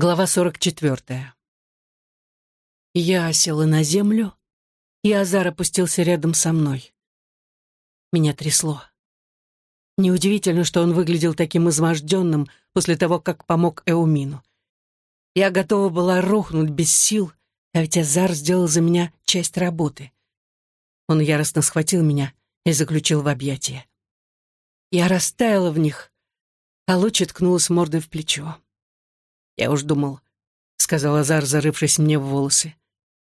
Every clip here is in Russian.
Глава 44. Я села на землю, и Азар опустился рядом со мной. Меня трясло. Неудивительно, что он выглядел таким изможденным после того, как помог Эумину. Я готова была рухнуть без сил, а ведь Азар сделал за меня часть работы. Он яростно схватил меня и заключил в объятия. Я растаяла в них, а луч ткнулась мордой в плечо. «Я уж думал», — сказал Азар, зарывшись мне в волосы.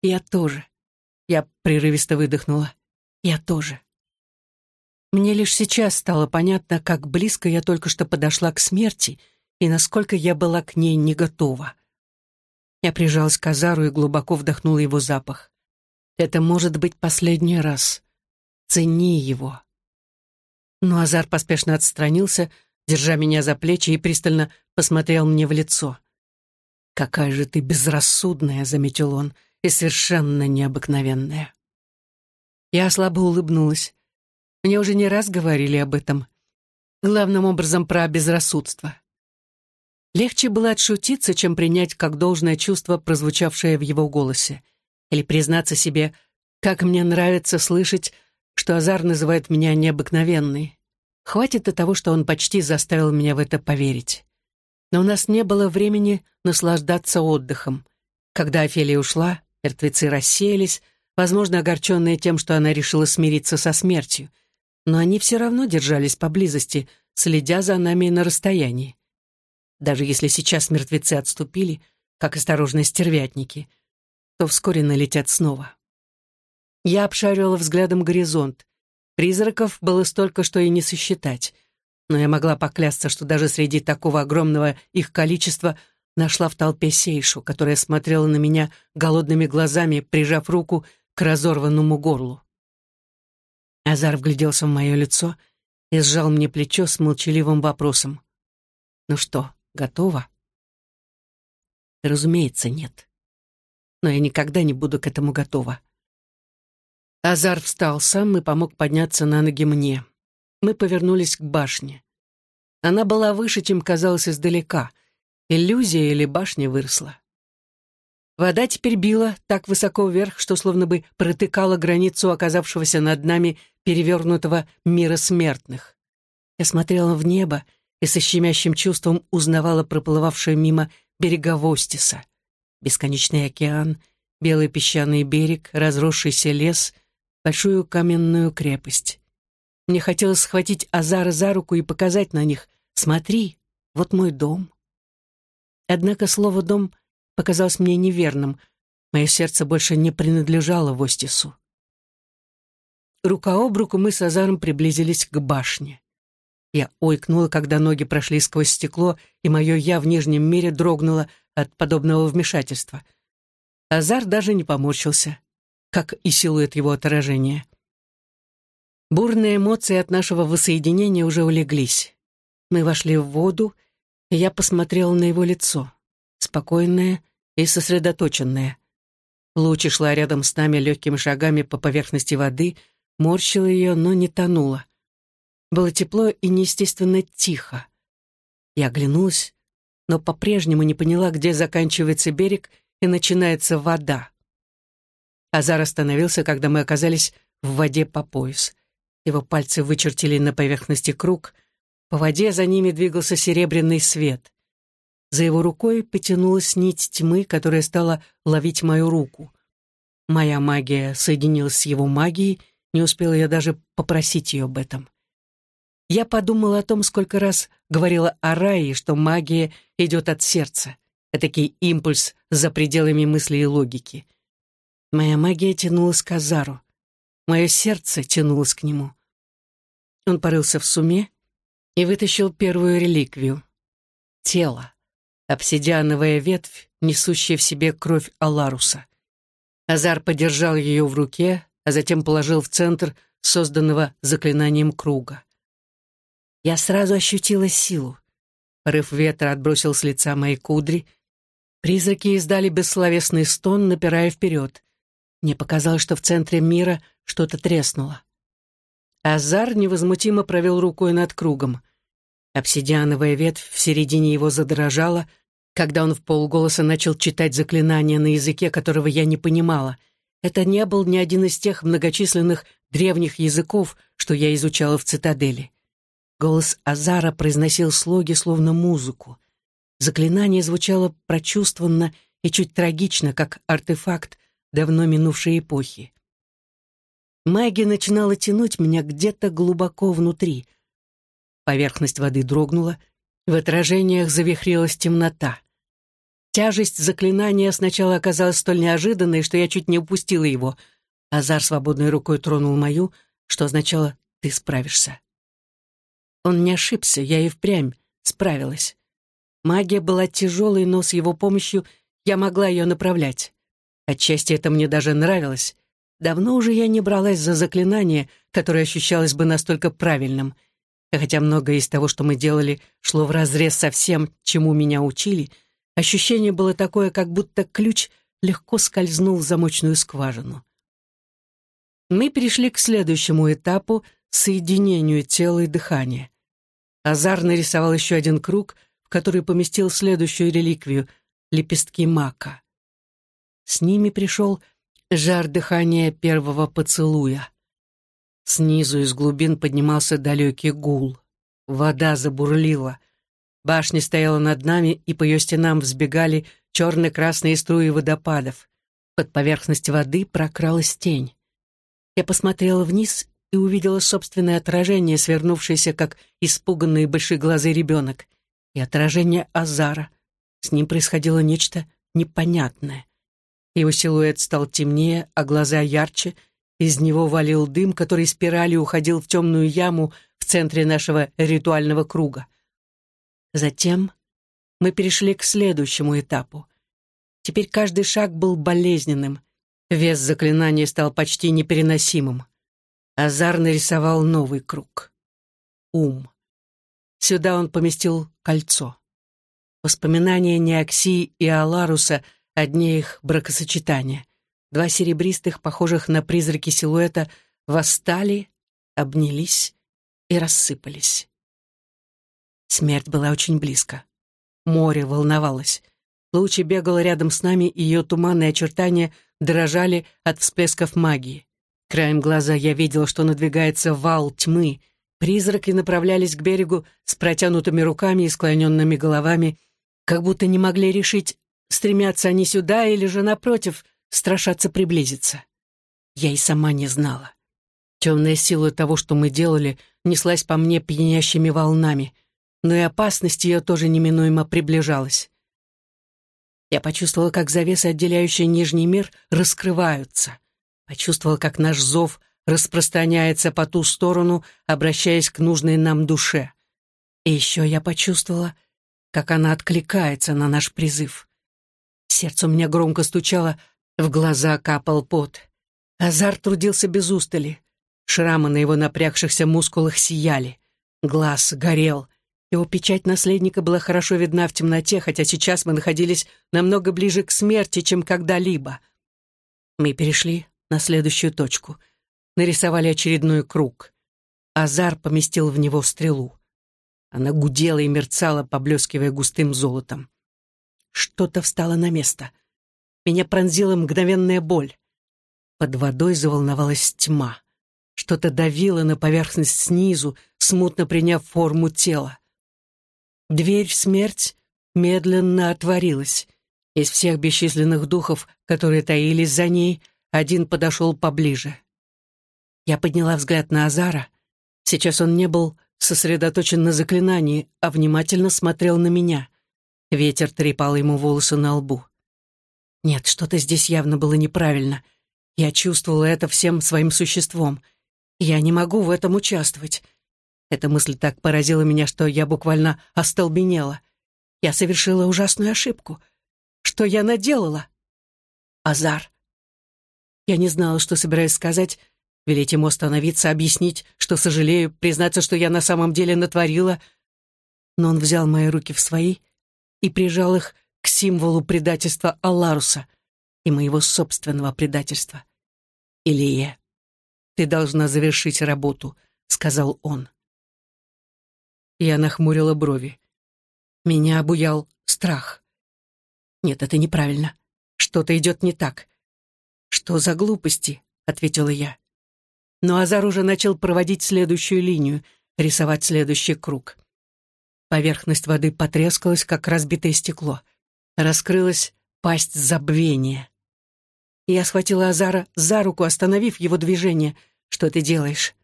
«Я тоже». Я прерывисто выдохнула. «Я тоже». Мне лишь сейчас стало понятно, как близко я только что подошла к смерти и насколько я была к ней не готова. Я прижалась к Азару и глубоко вдохнула его запах. Это может быть последний раз. Цени его. Но Азар поспешно отстранился, держа меня за плечи и пристально посмотрел мне в лицо. «Какая же ты безрассудная», — заметил он, — «и совершенно необыкновенная». Я слабо улыбнулась. Мне уже не раз говорили об этом. Главным образом про безрассудство. Легче было отшутиться, чем принять как должное чувство, прозвучавшее в его голосе. Или признаться себе, как мне нравится слышать, что Азар называет меня необыкновенной. Хватит и того, что он почти заставил меня в это поверить но у нас не было времени наслаждаться отдыхом. Когда Офелия ушла, мертвецы рассеялись, возможно, огорченные тем, что она решила смириться со смертью. Но они все равно держались поблизости, следя за нами на расстоянии. Даже если сейчас мертвецы отступили, как осторожные стервятники, то вскоре налетят снова. Я обшаривала взглядом горизонт. Призраков было столько, что и не сосчитать — но я могла поклясться, что даже среди такого огромного их количества нашла в толпе Сейшу, которая смотрела на меня голодными глазами, прижав руку к разорванному горлу. Азар вгляделся в мое лицо и сжал мне плечо с молчаливым вопросом. «Ну что, готово?» «Разумеется, нет. Но я никогда не буду к этому готова». Азар встал сам и помог подняться на ноги мне мы повернулись к башне. Она была выше, чем казалось издалека. Иллюзия или башня выросла. Вода теперь била так высоко вверх, что словно бы протыкала границу оказавшегося над нами перевернутого мира смертных. Я смотрела в небо и со щемящим чувством узнавала проплывавшее мимо берега Востиса. Бесконечный океан, белый песчаный берег, разросшийся лес, большую каменную крепость. Мне хотелось схватить Азара за руку и показать на них. «Смотри, вот мой дом». Однако слово «дом» показалось мне неверным. Мое сердце больше не принадлежало Востису. Рука об руку мы с Азаром приблизились к башне. Я ойкнула, когда ноги прошли сквозь стекло, и мое «я» в нижнем мире дрогнуло от подобного вмешательства. Азар даже не поморщился, как и силует его отражения. Бурные эмоции от нашего воссоединения уже улеглись. Мы вошли в воду, и я посмотрела на его лицо, спокойное и сосредоточенное. Лучи шла рядом с нами легкими шагами по поверхности воды, морщила ее, но не тонула. Было тепло и неестественно тихо. Я оглянулась, но по-прежнему не поняла, где заканчивается берег и начинается вода. Азар остановился, когда мы оказались в воде по пояс. Его пальцы вычертили на поверхности круг. По воде за ними двигался серебряный свет. За его рукой потянулась нить тьмы, которая стала ловить мою руку. Моя магия соединилась с его магией, не успела я даже попросить ее об этом. Я подумала о том, сколько раз говорила о рае, что магия идет от сердца. Этакий импульс за пределами мысли и логики. Моя магия тянулась к Азару. Мое сердце тянулось к нему. Он порылся в суме и вытащил первую реликвию — тело, обсидиановая ветвь, несущая в себе кровь Аларуса. Азар подержал ее в руке, а затем положил в центр созданного заклинанием круга. Я сразу ощутила силу. Порыв ветра отбросил с лица мои кудри. Призраки издали бессловесный стон, напирая вперед. Мне показалось, что в центре мира что-то треснуло. Азар невозмутимо провел рукой над кругом. Обсидиановая ветвь в середине его задрожала, когда он в полголоса начал читать заклинания на языке, которого я не понимала. Это не был ни один из тех многочисленных древних языков, что я изучала в цитадели. Голос Азара произносил слоги, словно музыку. Заклинание звучало прочувствованно и чуть трагично, как артефакт давно минувшей эпохи. Магия начинала тянуть меня где-то глубоко внутри. Поверхность воды дрогнула, в отражениях завихрилась темнота. Тяжесть заклинания сначала оказалась столь неожиданной, что я чуть не упустила его. Азар свободной рукой тронул мою, что означало «ты справишься». Он не ошибся, я и впрямь справилась. Магия была тяжелой, но с его помощью я могла ее направлять. Отчасти это мне даже нравилось. Давно уже я не бралась за заклинание, которое ощущалось бы настолько правильным. хотя многое из того, что мы делали, шло вразрез со всем, чему меня учили — Ощущение было такое, как будто ключ легко скользнул в замочную скважину. Мы перешли к следующему этапу — соединению тела и дыхания. Азар нарисовал еще один круг, в который поместил следующую реликвию — лепестки мака. С ними пришел жар дыхания первого поцелуя. Снизу из глубин поднимался далекий гул. Вода забурлила. Башня стояла над нами, и по ее стенам взбегали черно-красные струи водопадов. Под поверхность воды прокралась тень. Я посмотрела вниз и увидела собственное отражение, свернувшееся, как испуганный большие глаза ребенок, и отражение Азара. С ним происходило нечто непонятное. Его силуэт стал темнее, а глаза ярче, из него валил дым, который спиралью уходил в темную яму в центре нашего ритуального круга. Затем мы перешли к следующему этапу. Теперь каждый шаг был болезненным. Вес заклинания стал почти непереносимым. Азар нарисовал новый круг. Ум. Сюда он поместил кольцо. Воспоминания Неоксии и Аларуса — одни их бракосочетания. Два серебристых, похожих на призраки силуэта, восстали, обнялись и рассыпались. Смерть была очень близко. Море волновалось. Лучи бегала рядом с нами, и ее туманные очертания дрожали от всплесков магии. Краем глаза я видела, что надвигается вал тьмы. Призраки направлялись к берегу с протянутыми руками и склоненными головами, как будто не могли решить, стремятся они сюда или же, напротив, страшатся приблизиться. Я и сама не знала. Темная сила того, что мы делали, неслась по мне пьянящими волнами — но и опасность ее тоже неминуемо приближалась. Я почувствовала, как завесы, отделяющие нижний мир, раскрываются. Почувствовала, как наш зов распространяется по ту сторону, обращаясь к нужной нам душе. И еще я почувствовала, как она откликается на наш призыв. Сердце у меня громко стучало, в глаза капал пот. Азар трудился без устали. Шрамы на его напрягшихся мускулах сияли. Глаз горел — его печать наследника была хорошо видна в темноте, хотя сейчас мы находились намного ближе к смерти, чем когда-либо. Мы перешли на следующую точку. Нарисовали очередной круг. Азар поместил в него стрелу. Она гудела и мерцала, поблескивая густым золотом. Что-то встало на место. Меня пронзила мгновенная боль. Под водой заволновалась тьма. Что-то давило на поверхность снизу, смутно приняв форму тела. Дверь в смерть медленно отворилась. Из всех бесчисленных духов, которые таились за ней, один подошел поближе. Я подняла взгляд на Азара. Сейчас он не был сосредоточен на заклинании, а внимательно смотрел на меня. Ветер трепал ему волосы на лбу. Нет, что-то здесь явно было неправильно. Я чувствовала это всем своим существом. Я не могу в этом участвовать. Эта мысль так поразила меня, что я буквально остолбенела. Я совершила ужасную ошибку. Что я наделала? Азар. Я не знала, что собираюсь сказать, велеть ему остановиться, объяснить, что сожалею, признаться, что я на самом деле натворила. Но он взял мои руки в свои и прижал их к символу предательства Алларуса и моего собственного предательства. «Илия, ты должна завершить работу», — сказал он. Я нахмурила брови. Меня обуял страх. Нет, это неправильно. Что-то идет не так. Что за глупости? ответила я. Но Азар уже начал проводить следующую линию, рисовать следующий круг. Поверхность воды потрескалась, как разбитое стекло. Раскрылась пасть забвения. Я схватила Азара за руку, остановив его движение. «Что ты делаешь?»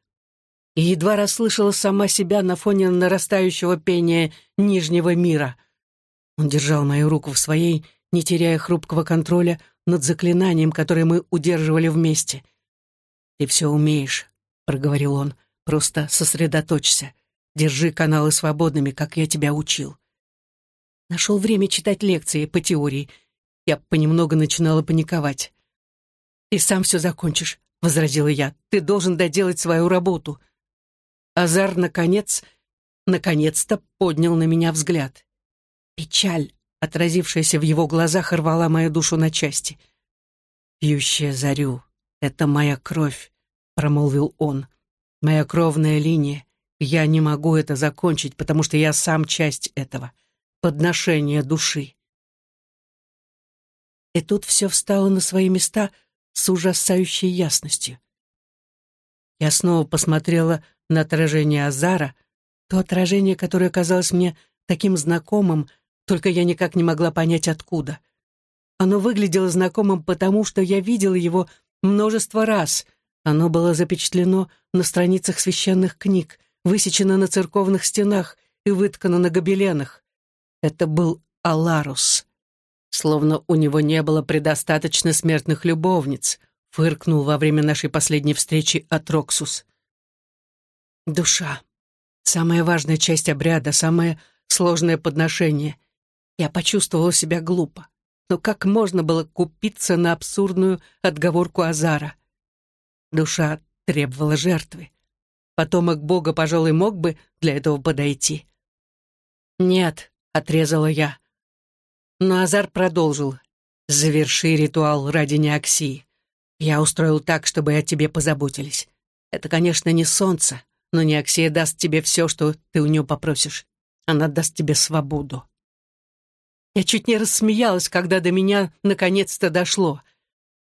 И едва расслышала сама себя на фоне нарастающего пения Нижнего мира. Он держал мою руку в своей, не теряя хрупкого контроля над заклинанием, которое мы удерживали вместе. «Ты все умеешь», — проговорил он. «Просто сосредоточься. Держи каналы свободными, как я тебя учил». Нашел время читать лекции по теории. Я понемногу начинала паниковать. «Ты сам все закончишь», — возразила я. «Ты должен доделать свою работу». Азар, наконец, наконец-то поднял на меня взгляд. Печаль, отразившаяся в его глазах, рвала мою душу на части. «Пьющая зарю, это моя кровь», — промолвил он. «Моя кровная линия. Я не могу это закончить, потому что я сам часть этого. Подношение души». И тут все встало на свои места — с ужасающей ясностью. Я снова посмотрела на отражение Азара, то отражение, которое казалось мне таким знакомым, только я никак не могла понять, откуда. Оно выглядело знакомым потому, что я видела его множество раз. Оно было запечатлено на страницах священных книг, высечено на церковных стенах и выткано на гобеленах. Это был Аларус словно у него не было предостаточно смертных любовниц, фыркнул во время нашей последней встречи Атроксус. Душа. Самая важная часть обряда, самое сложное подношение. Я почувствовала себя глупо. Но как можно было купиться на абсурдную отговорку Азара? Душа требовала жертвы. Потомок Бога, пожалуй, мог бы для этого подойти. «Нет», — отрезала я, но Азар продолжил. «Заверши ритуал ради Неоксии. Я устроил так, чтобы о тебе позаботились. Это, конечно, не солнце, но Неоксия даст тебе все, что ты у нее попросишь. Она даст тебе свободу». Я чуть не рассмеялась, когда до меня наконец-то дошло.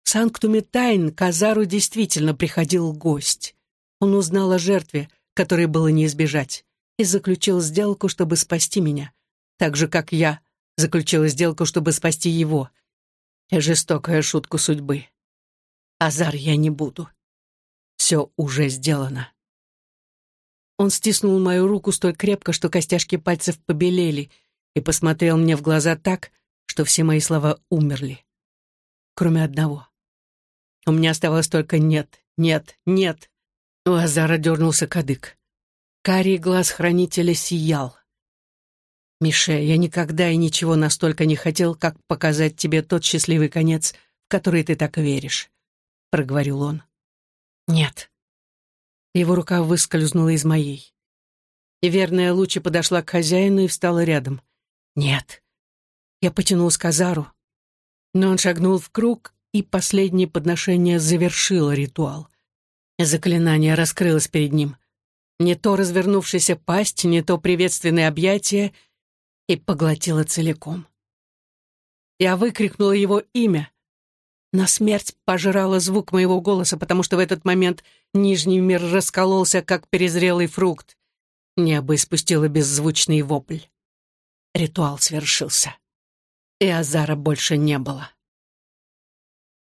В Санктуме Тайн к Азару действительно приходил гость. Он узнал о жертве, которой было не избежать, и заключил сделку, чтобы спасти меня, так же, как я заключила сделку, чтобы спасти его. Жестокая шутка судьбы. Азар я не буду. Все уже сделано. Он стиснул мою руку столь крепко, что костяшки пальцев побелели, и посмотрел мне в глаза так, что все мои слова умерли. Кроме одного. У меня оставалось только «нет, нет, нет». У Азара дернулся кадык. Карий глаз хранителя сиял. Мише, я никогда и ничего настолько не хотел, как показать тебе тот счастливый конец, в который ты так веришь», — проговорил он. «Нет». Его рука выскользнула из моей. И верная Лучи подошла к хозяину и встала рядом. «Нет». Я потянул к Казару, но он шагнул в круг, и последнее подношение завершило ритуал. Заклинание раскрылось перед ним. Не то развернувшаяся пасть, не то приветственное объятие — и поглотила целиком. Я выкрикнула его имя. На смерть пожирала звук моего голоса, потому что в этот момент нижний мир раскололся, как перезрелый фрукт. Небо испустило беззвучный вопль. Ритуал свершился. И Азара больше не было.